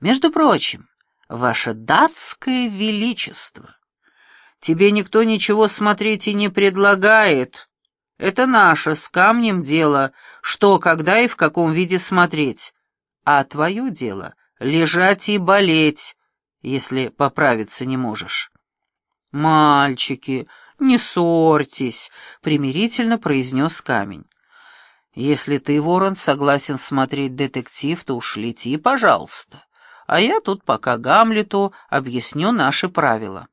Между прочим, ваше датское величество, тебе никто ничего смотреть и не предлагает. Это наше с камнем дело, что, когда и в каком виде смотреть. А твое дело — лежать и болеть, если поправиться не можешь. «Мальчики, не ссорьтесь», — примирительно произнес камень. «Если ты, Ворон, согласен смотреть детектив, то уж лети, пожалуйста. А я тут пока Гамлету объясню наши правила».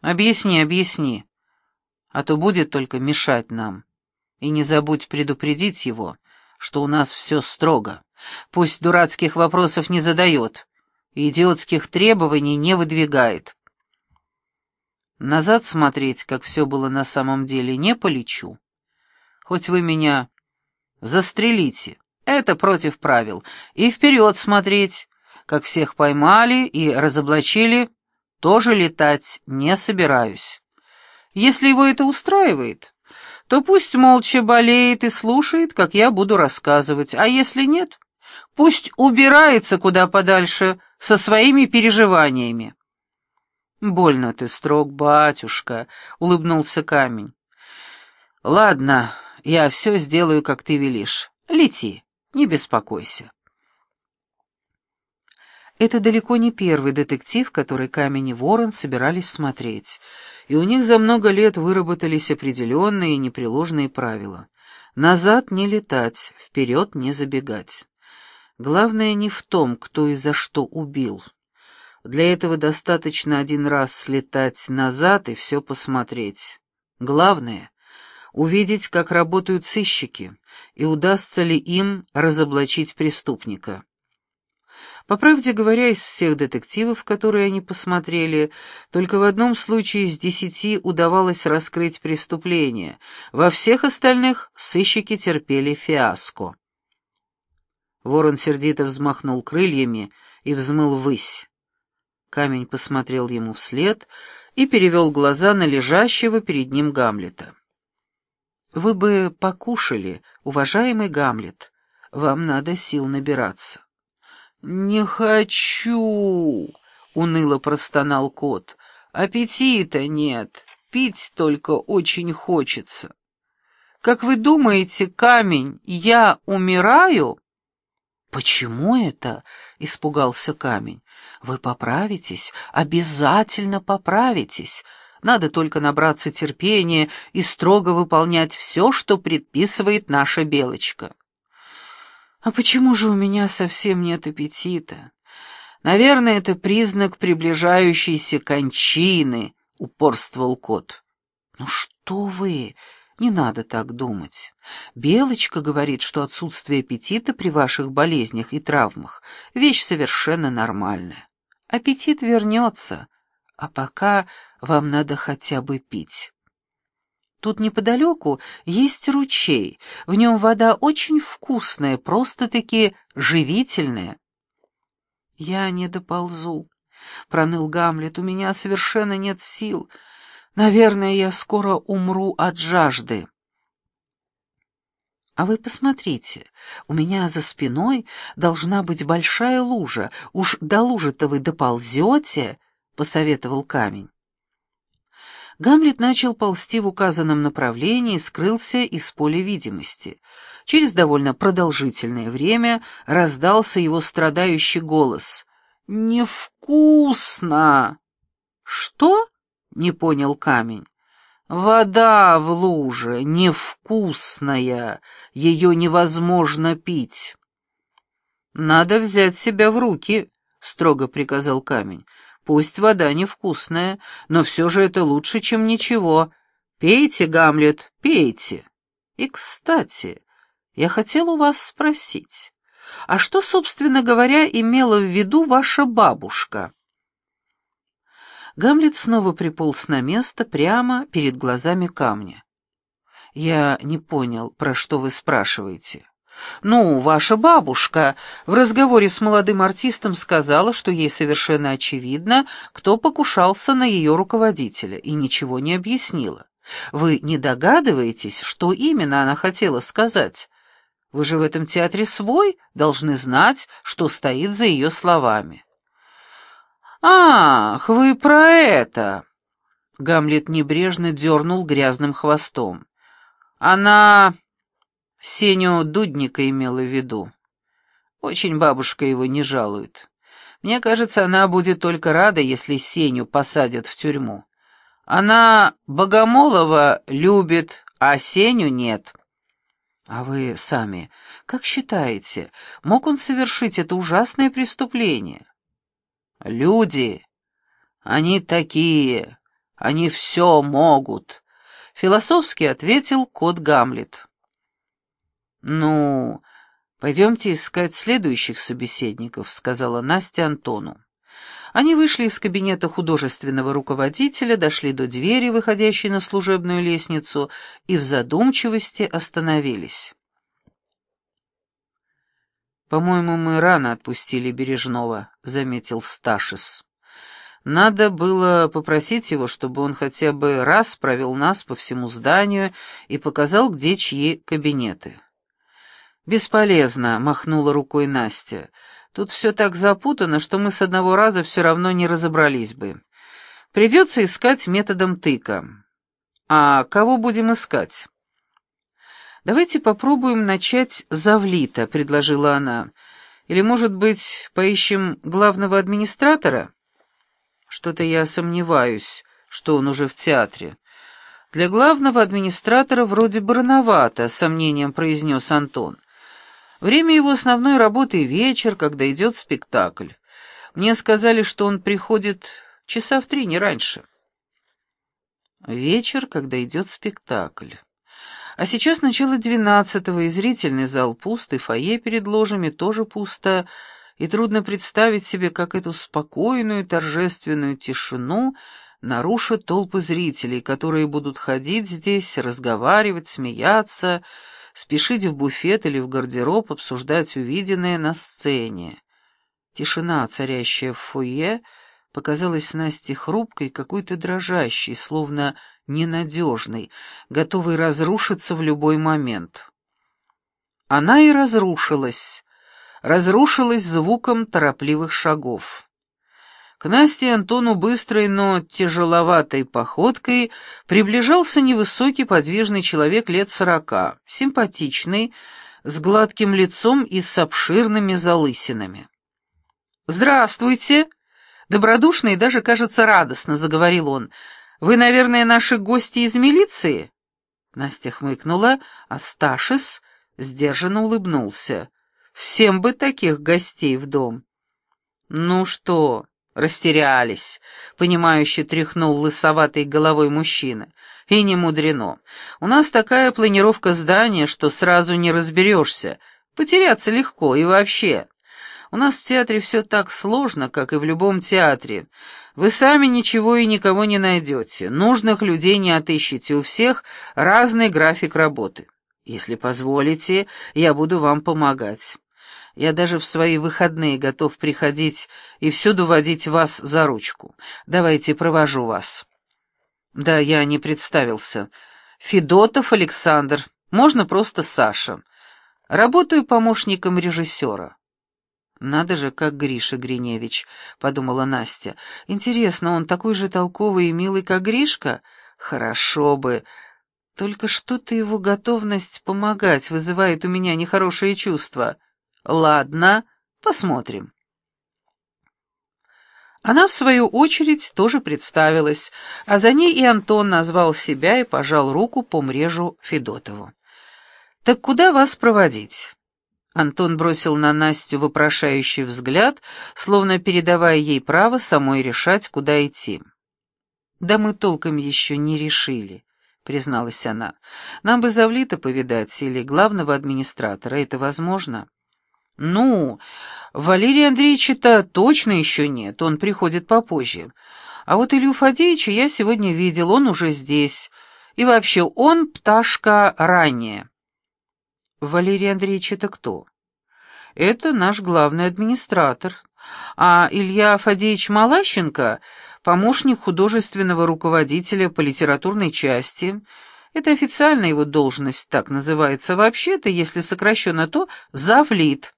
«Объясни, объясни, а то будет только мешать нам. И не забудь предупредить его, что у нас все строго. Пусть дурацких вопросов не задает, идиотских требований не выдвигает». Назад смотреть, как все было на самом деле, не полечу. Хоть вы меня застрелите, это против правил. И вперед смотреть, как всех поймали и разоблачили, тоже летать не собираюсь. Если его это устраивает, то пусть молча болеет и слушает, как я буду рассказывать, а если нет, пусть убирается куда подальше со своими переживаниями. «Больно ты строг, батюшка», — улыбнулся камень. «Ладно, я все сделаю, как ты велишь. Лети, не беспокойся». Это далеко не первый детектив, который Камень и Ворон собирались смотреть, и у них за много лет выработались определенные непреложные правила. Назад не летать, вперед не забегать. Главное не в том, кто и за что убил. Для этого достаточно один раз слетать назад и все посмотреть. Главное — увидеть, как работают сыщики, и удастся ли им разоблачить преступника. По правде говоря, из всех детективов, которые они посмотрели, только в одном случае из десяти удавалось раскрыть преступление, во всех остальных сыщики терпели фиаско. Ворон сердито взмахнул крыльями и взмыл ввысь. Камень посмотрел ему вслед и перевел глаза на лежащего перед ним Гамлета. «Вы бы покушали, уважаемый Гамлет. Вам надо сил набираться». «Не хочу!» — уныло простонал кот. «Аппетита нет, пить только очень хочется. Как вы думаете, камень, я умираю?» «Почему это?» — испугался камень. «Вы поправитесь, обязательно поправитесь. Надо только набраться терпения и строго выполнять все, что предписывает наша белочка». «А почему же у меня совсем нет аппетита? Наверное, это признак приближающейся кончины», — упорствовал кот. «Ну что вы!» Не надо так думать. Белочка говорит, что отсутствие аппетита при ваших болезнях и травмах — вещь совершенно нормальная. Аппетит вернется, а пока вам надо хотя бы пить. Тут неподалеку есть ручей, в нем вода очень вкусная, просто-таки живительная. «Я не доползу», — проныл Гамлет, — «у меня совершенно нет сил». Наверное, я скоро умру от жажды. А вы посмотрите, у меня за спиной должна быть большая лужа. Уж до лужи-то вы доползете, — посоветовал камень. Гамлет начал ползти в указанном направлении и скрылся из поля видимости. Через довольно продолжительное время раздался его страдающий голос. «Невкусно!» «Что?» не понял камень. «Вода в луже невкусная, ее невозможно пить». «Надо взять себя в руки», — строго приказал камень. «Пусть вода невкусная, но все же это лучше, чем ничего. Пейте, Гамлет, пейте. И, кстати, я хотел у вас спросить, а что, собственно говоря, имела в виду ваша бабушка?» Гамлет снова приполз на место прямо перед глазами камня. «Я не понял, про что вы спрашиваете». «Ну, ваша бабушка в разговоре с молодым артистом сказала, что ей совершенно очевидно, кто покушался на ее руководителя, и ничего не объяснила. Вы не догадываетесь, что именно она хотела сказать?» Вы же в этом театре свой, должны знать, что стоит за ее словами». «Ах, вы про это!» Гамлет небрежно дернул грязным хвостом. «Она...» Сеню Дудника имела в виду. Очень бабушка его не жалует. Мне кажется, она будет только рада, если Сеню посадят в тюрьму. Она Богомолова любит, а Сеню нет. А вы сами, как считаете, мог он совершить это ужасное преступление? Люди, они такие, они все могут, философски ответил кот Гамлет. Ну, «Пойдемте искать следующих собеседников», — сказала Настя Антону. Они вышли из кабинета художественного руководителя, дошли до двери, выходящей на служебную лестницу, и в задумчивости остановились. «По-моему, мы рано отпустили Бережного», — заметил Сташис. «Надо было попросить его, чтобы он хотя бы раз провел нас по всему зданию и показал, где чьи кабинеты». «Бесполезно», — махнула рукой Настя. «Тут все так запутано, что мы с одного раза все равно не разобрались бы. Придется искать методом тыка. А кого будем искать?» «Давайте попробуем начать Завлита», — предложила она. «Или, может быть, поищем главного администратора?» «Что-то я сомневаюсь, что он уже в театре». «Для главного администратора вроде бы рановато», — сомнением произнес Антон. Время его основной работы — вечер, когда идет спектакль. Мне сказали, что он приходит часа в три, не раньше. Вечер, когда идет спектакль. А сейчас начало двенадцатого, и зрительный зал пуст, и фойе перед ложами тоже пусто, и трудно представить себе, как эту спокойную торжественную тишину нарушат толпы зрителей, которые будут ходить здесь, разговаривать, смеяться, спешить в буфет или в гардероб, обсуждать увиденное на сцене. Тишина, царящая в фойе, показалась Насте хрупкой, какой-то дрожащей, словно ненадежной, готовой разрушиться в любой момент. Она и разрушилась, разрушилась звуком торопливых шагов. К Насте Антону быстрой, но тяжеловатой походкой приближался невысокий подвижный человек лет сорока, симпатичный, с гладким лицом и с обширными залысинами. «Здравствуйте!» Добродушно и даже, кажется, радостно заговорил он. «Вы, наверное, наши гости из милиции?» Настя хмыкнула, а Сташис сдержанно улыбнулся. «Всем бы таких гостей в дом!» «Ну что, «Растерялись», — понимающе тряхнул лысоватой головой мужчина. «И не мудрено. У нас такая планировка здания, что сразу не разберешься. Потеряться легко и вообще. У нас в театре все так сложно, как и в любом театре. Вы сами ничего и никого не найдете, нужных людей не отыщете, у всех разный график работы. Если позволите, я буду вам помогать». Я даже в свои выходные готов приходить и всюду водить вас за ручку. Давайте провожу вас». «Да, я не представился. Федотов Александр. Можно просто Саша. Работаю помощником режиссера». «Надо же, как Гриша Гриневич», — подумала Настя. «Интересно, он такой же толковый и милый, как Гришка? Хорошо бы. Только что-то его готовность помогать вызывает у меня нехорошие чувства». Ладно, посмотрим. Она, в свою очередь, тоже представилась, а за ней и Антон назвал себя и пожал руку по мрежу Федотову. «Так куда вас проводить?» Антон бросил на Настю вопрошающий взгляд, словно передавая ей право самой решать, куда идти. «Да мы толком еще не решили», — призналась она. «Нам бы Завлита повидать или главного администратора. Это возможно?» «Ну, Валерия Андреевича-то точно еще нет, он приходит попозже. А вот Илью Фадеевича я сегодня видел, он уже здесь. И вообще, он пташка ранее». «Валерий Андреевич это кто?» «Это наш главный администратор. А Илья Фадеевич Малащенко — помощник художественного руководителя по литературной части. Это официальная его должность так называется. Вообще-то, если сокращенно, то завлит.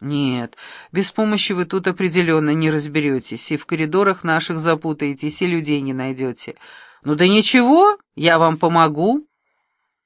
Нет, без помощи вы тут определенно не разберетесь, и в коридорах наших запутаетесь, и людей не найдете. Ну да ничего, я вам помогу.